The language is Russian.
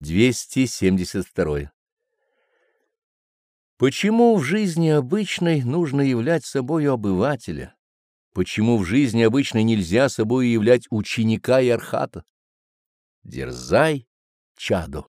272. Почему в жизни обычной нужно являть собою обывателя? Почему в жизни обычной нельзя собою являть ученика и архата? Дерзай, чадо!